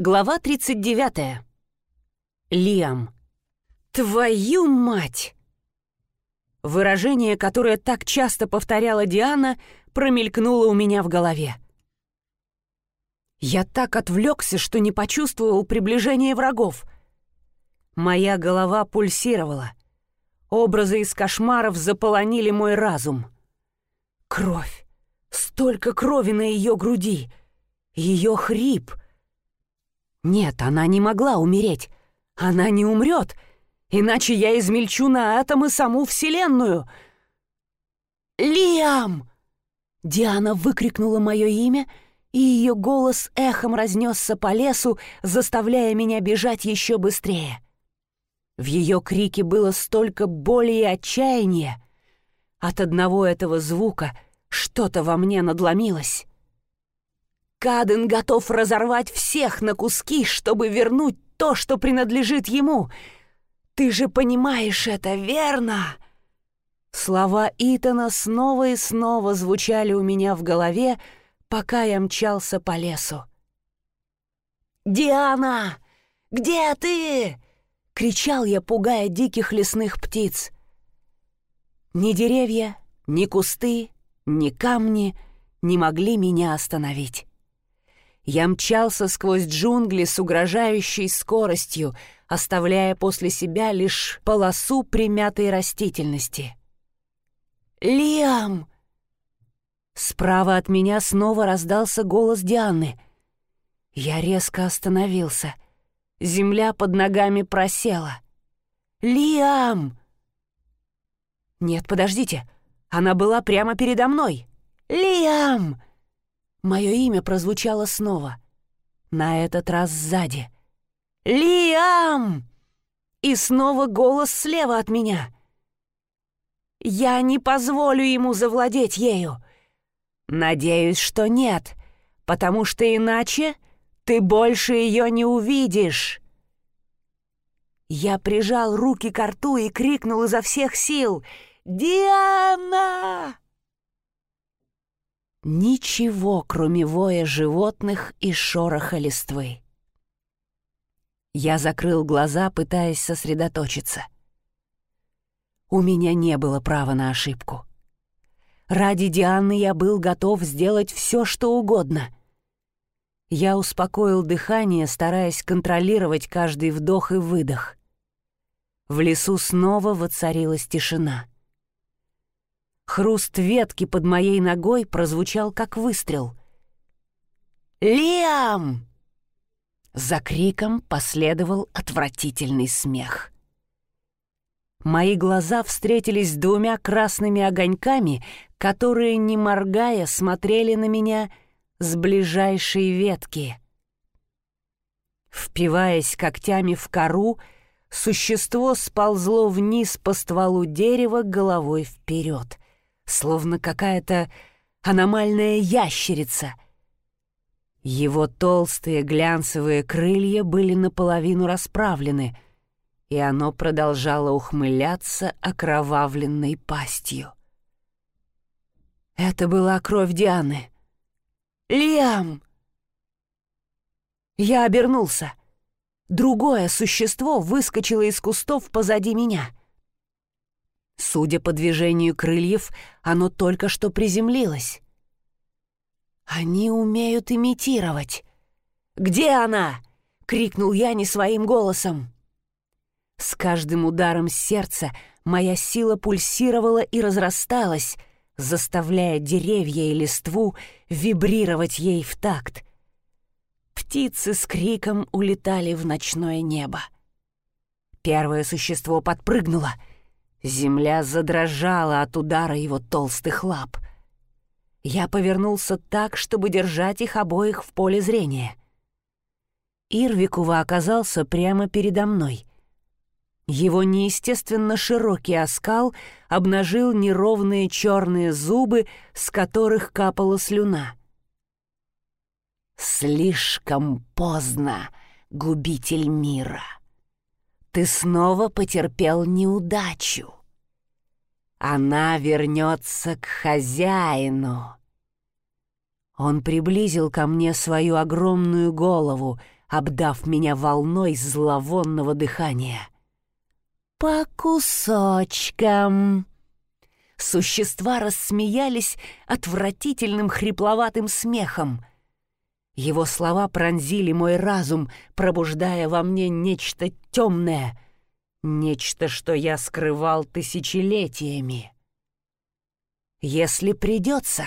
Глава 39. Лиам. «Твою мать!» Выражение, которое так часто повторяла Диана, промелькнуло у меня в голове. Я так отвлекся, что не почувствовал приближения врагов. Моя голова пульсировала. Образы из кошмаров заполонили мой разум. Кровь. Столько крови на ее груди. Ее хрип — нет, она не могла умереть. Она не умрет, иначе я измельчу на атомы саму Вселенную. «Лиам!» Диана выкрикнула мое имя, и ее голос эхом разнесся по лесу, заставляя меня бежать еще быстрее. В ее крике было столько боли и отчаяния. От одного этого звука что-то во мне надломилось. Каден готов разорвать всех на куски, чтобы вернуть то, что принадлежит ему. Ты же понимаешь это, верно?» Слова Итана снова и снова звучали у меня в голове, пока я мчался по лесу. «Диана! Где ты?» — кричал я, пугая диких лесных птиц. Ни деревья, ни кусты, ни камни не могли меня остановить. Я мчался сквозь джунгли с угрожающей скоростью, оставляя после себя лишь полосу примятой растительности. «Лиам!» Справа от меня снова раздался голос Дианы. Я резко остановился. Земля под ногами просела. «Лиам!» «Нет, подождите. Она была прямо передо мной. Лиам!» Мое имя прозвучало снова. На этот раз сзади. «Лиам!» И снова голос слева от меня. «Я не позволю ему завладеть ею. Надеюсь, что нет, потому что иначе ты больше ее не увидишь». Я прижал руки к рту и крикнул изо всех сил «Диана!» Ничего, кроме воя животных и шороха листвы. Я закрыл глаза, пытаясь сосредоточиться. У меня не было права на ошибку. Ради Дианы я был готов сделать все, что угодно. Я успокоил дыхание, стараясь контролировать каждый вдох и выдох. В лесу снова воцарилась тишина — Хруст ветки под моей ногой прозвучал как выстрел. «Лиам!» За криком последовал отвратительный смех. Мои глаза встретились с двумя красными огоньками, которые, не моргая, смотрели на меня с ближайшей ветки. Впиваясь когтями в кору, существо сползло вниз по стволу дерева головой вперед — словно какая-то аномальная ящерица. Его толстые глянцевые крылья были наполовину расправлены, и оно продолжало ухмыляться окровавленной пастью. Это была кровь Дианы. «Лиам!» Я обернулся. Другое существо выскочило из кустов позади меня. Судя по движению крыльев, оно только что приземлилось. «Они умеют имитировать!» «Где она?» — крикнул я не своим голосом. С каждым ударом сердца моя сила пульсировала и разрасталась, заставляя деревья и листву вибрировать ей в такт. Птицы с криком улетали в ночное небо. Первое существо подпрыгнуло — Земля задрожала от удара его толстых лап. Я повернулся так, чтобы держать их обоих в поле зрения. Ирвикува оказался прямо передо мной. Его неестественно широкий оскал обнажил неровные черные зубы, с которых капала слюна. «Слишком поздно, губитель мира!» Ты снова потерпел неудачу. Она вернется к хозяину. Он приблизил ко мне свою огромную голову, обдав меня волной зловонного дыхания. «По кусочкам!» Существа рассмеялись отвратительным хрипловатым смехом. Его слова пронзили мой разум, пробуждая во мне нечто темное, нечто, что я скрывал тысячелетиями. Если придется,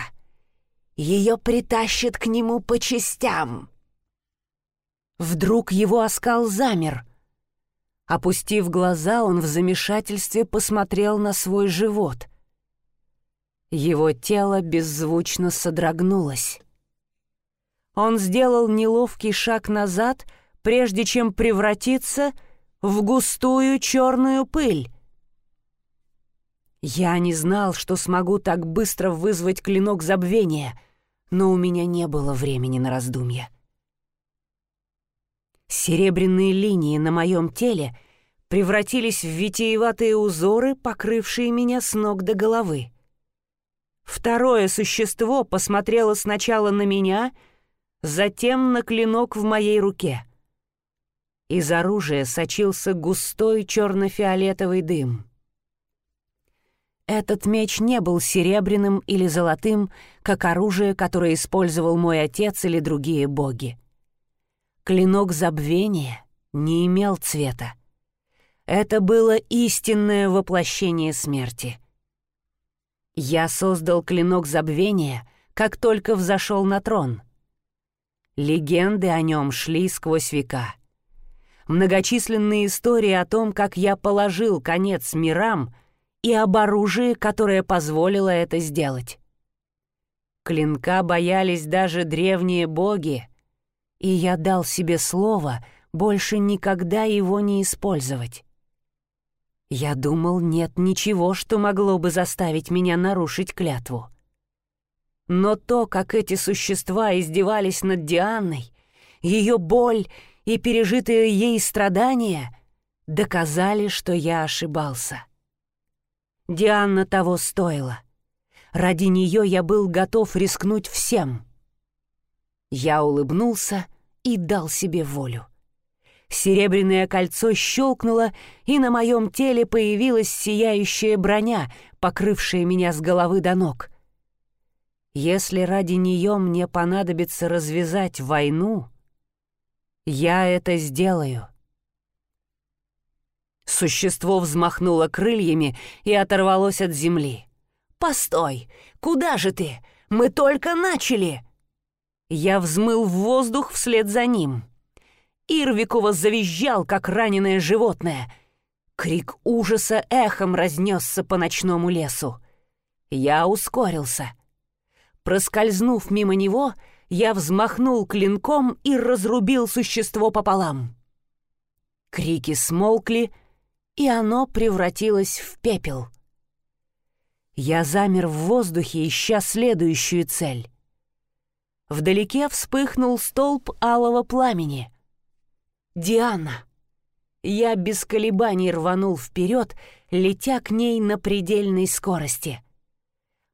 ее притащат к нему по частям. Вдруг его оскал замер. Опустив глаза, он в замешательстве посмотрел на свой живот. Его тело беззвучно содрогнулось. Он сделал неловкий шаг назад, прежде чем превратиться в густую черную пыль. Я не знал, что смогу так быстро вызвать клинок забвения, но у меня не было времени на раздумья. Серебряные линии на моем теле превратились в витиеватые узоры, покрывшие меня с ног до головы. Второе существо посмотрело сначала на меня, затем на клинок в моей руке. Из оружия сочился густой черно-фиолетовый дым. Этот меч не был серебряным или золотым, как оружие, которое использовал мой отец или другие боги. Клинок забвения не имел цвета. Это было истинное воплощение смерти. Я создал клинок забвения, как только взошел на трон. Легенды о нем шли сквозь века. Многочисленные истории о том, как я положил конец мирам — и об оружии, которое позволило это сделать. Клинка боялись даже древние боги, и я дал себе слово больше никогда его не использовать. Я думал, нет ничего, что могло бы заставить меня нарушить клятву. Но то, как эти существа издевались над Дианой, ее боль и пережитые ей страдания доказали, что я ошибался. Диана того стоила. Ради нее я был готов рискнуть всем. Я улыбнулся и дал себе волю. Серебряное кольцо щелкнуло, и на моем теле появилась сияющая броня, покрывшая меня с головы до ног. Если ради нее мне понадобится развязать войну, я это сделаю. Существо взмахнуло крыльями и оторвалось от земли. «Постой! Куда же ты? Мы только начали!» Я взмыл в воздух вслед за ним. Ирвикова завизжал, как раненое животное. Крик ужаса эхом разнесся по ночному лесу. Я ускорился. Проскользнув мимо него, я взмахнул клинком и разрубил существо пополам. Крики смолкли, и оно превратилось в пепел. Я замер в воздухе, ища следующую цель. Вдалеке вспыхнул столб алого пламени. «Диана!» Я без колебаний рванул вперед, летя к ней на предельной скорости.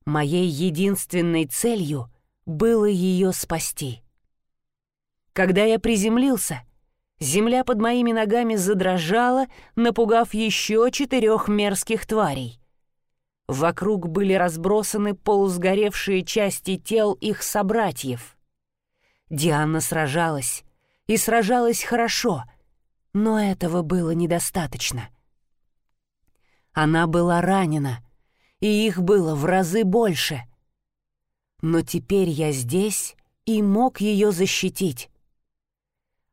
Моей единственной целью было ее спасти. Когда я приземлился, Земля под моими ногами задрожала, напугав еще четырех мерзких тварей. Вокруг были разбросаны полусгоревшие части тел их собратьев. Диана сражалась, и сражалась хорошо, но этого было недостаточно. Она была ранена, и их было в разы больше. Но теперь я здесь и мог ее защитить.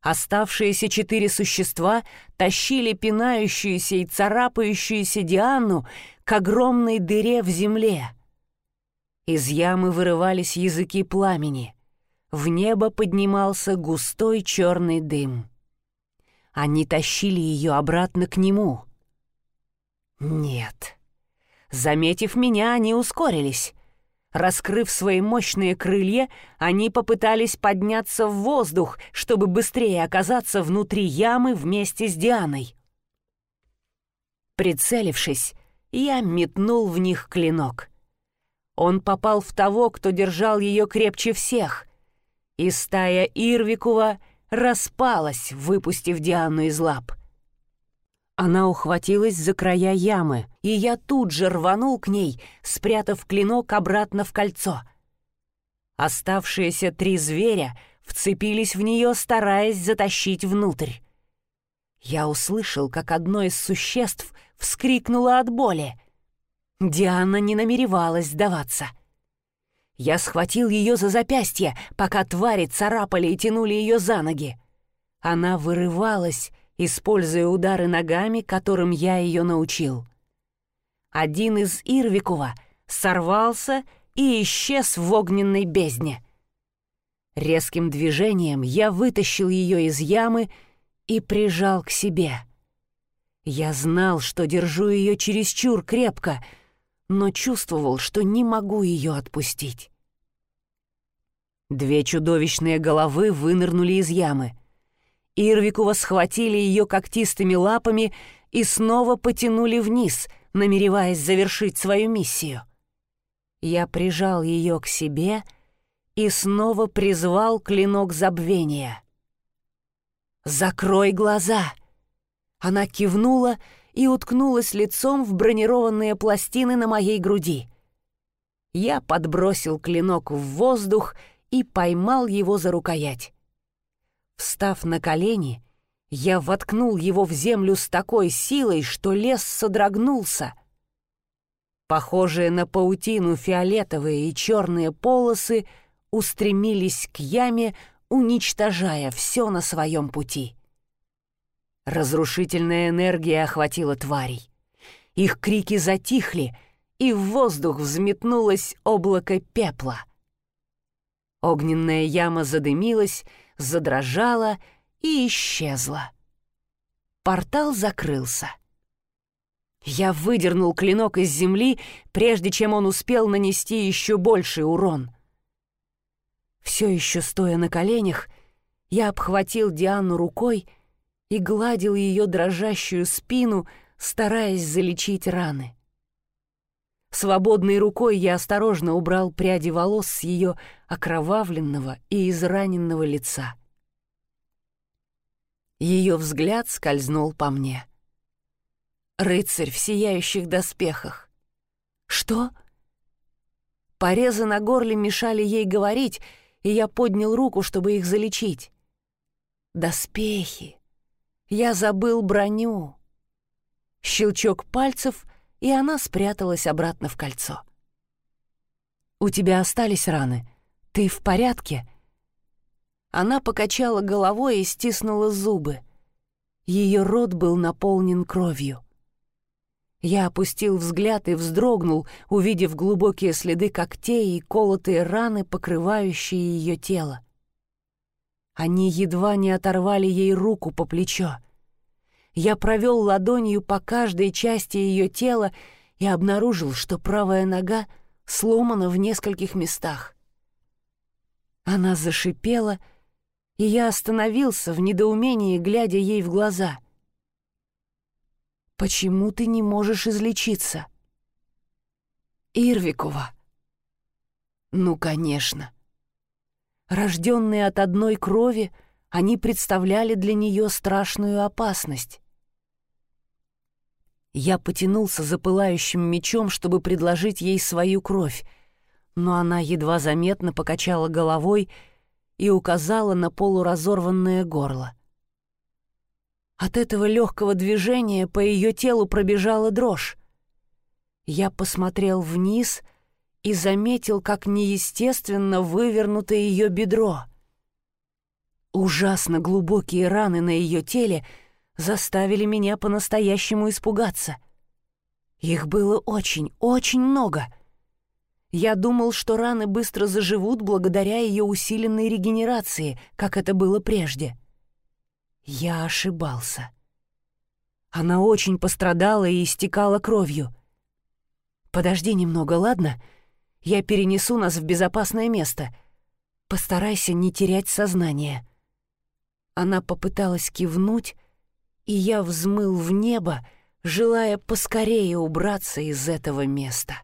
Оставшиеся четыре существа тащили пинающуюся и царапающуюся Диану к огромной дыре в земле. Из ямы вырывались языки пламени. В небо поднимался густой черный дым. Они тащили ее обратно к нему. Нет. Заметив меня, они ускорились. Раскрыв свои мощные крылья, они попытались подняться в воздух, чтобы быстрее оказаться внутри ямы вместе с Дианой. Прицелившись, я метнул в них клинок. Он попал в того, кто держал ее крепче всех, и стая Ирвикова распалась, выпустив Диану из лап. Она ухватилась за края ямы, и я тут же рванул к ней, спрятав клинок обратно в кольцо. Оставшиеся три зверя вцепились в нее, стараясь затащить внутрь. Я услышал, как одно из существ вскрикнуло от боли. Диана не намеревалась сдаваться. Я схватил ее за запястье, пока твари царапали и тянули ее за ноги. Она вырывалась, используя удары ногами, которым я ее научил. Один из Ирвикова сорвался и исчез в огненной бездне. Резким движением я вытащил ее из ямы и прижал к себе. Я знал, что держу ее чересчур крепко, но чувствовал, что не могу ее отпустить. Две чудовищные головы вынырнули из ямы — Ирвикова схватили ее когтистыми лапами и снова потянули вниз, намереваясь завершить свою миссию. Я прижал ее к себе и снова призвал клинок забвения. «Закрой глаза!» Она кивнула и уткнулась лицом в бронированные пластины на моей груди. Я подбросил клинок в воздух и поймал его за рукоять. Встав на колени, я воткнул его в землю с такой силой, что лес содрогнулся. Похожие на паутину фиолетовые и черные полосы устремились к яме, уничтожая все на своем пути. Разрушительная энергия охватила тварей. Их крики затихли, и в воздух взметнулось облако пепла. Огненная яма задымилась, задрожала и исчезла. Портал закрылся. Я выдернул клинок из земли, прежде чем он успел нанести еще больший урон. Все еще стоя на коленях, я обхватил Диану рукой и гладил ее дрожащую спину, стараясь залечить раны. Свободной рукой я осторожно убрал пряди волос с ее окровавленного и израненного лица. Ее взгляд скользнул по мне. Рыцарь в сияющих доспехах. «Что?» Порезы на горле мешали ей говорить, и я поднял руку, чтобы их залечить. «Доспехи! Я забыл броню!» Щелчок пальцев — и она спряталась обратно в кольцо. «У тебя остались раны? Ты в порядке?» Она покачала головой и стиснула зубы. Ее рот был наполнен кровью. Я опустил взгляд и вздрогнул, увидев глубокие следы когтей и колотые раны, покрывающие ее тело. Они едва не оторвали ей руку по плечо. Я провел ладонью по каждой части ее тела и обнаружил, что правая нога сломана в нескольких местах. Она зашипела, и я остановился в недоумении, глядя ей в глаза. «Почему ты не можешь излечиться?» «Ирвикова». «Ну, конечно». Рожденные от одной крови, они представляли для нее страшную опасность. Я потянулся за пылающим мечом, чтобы предложить ей свою кровь, но она едва заметно покачала головой и указала на полуразорванное горло. От этого легкого движения по ее телу пробежала дрожь. Я посмотрел вниз и заметил, как неестественно вывернуто ее бедро. Ужасно глубокие раны на ее теле — заставили меня по-настоящему испугаться. Их было очень, очень много. Я думал, что раны быстро заживут благодаря ее усиленной регенерации, как это было прежде. Я ошибался. Она очень пострадала и истекала кровью. «Подожди немного, ладно? Я перенесу нас в безопасное место. Постарайся не терять сознание». Она попыталась кивнуть, и я взмыл в небо, желая поскорее убраться из этого места.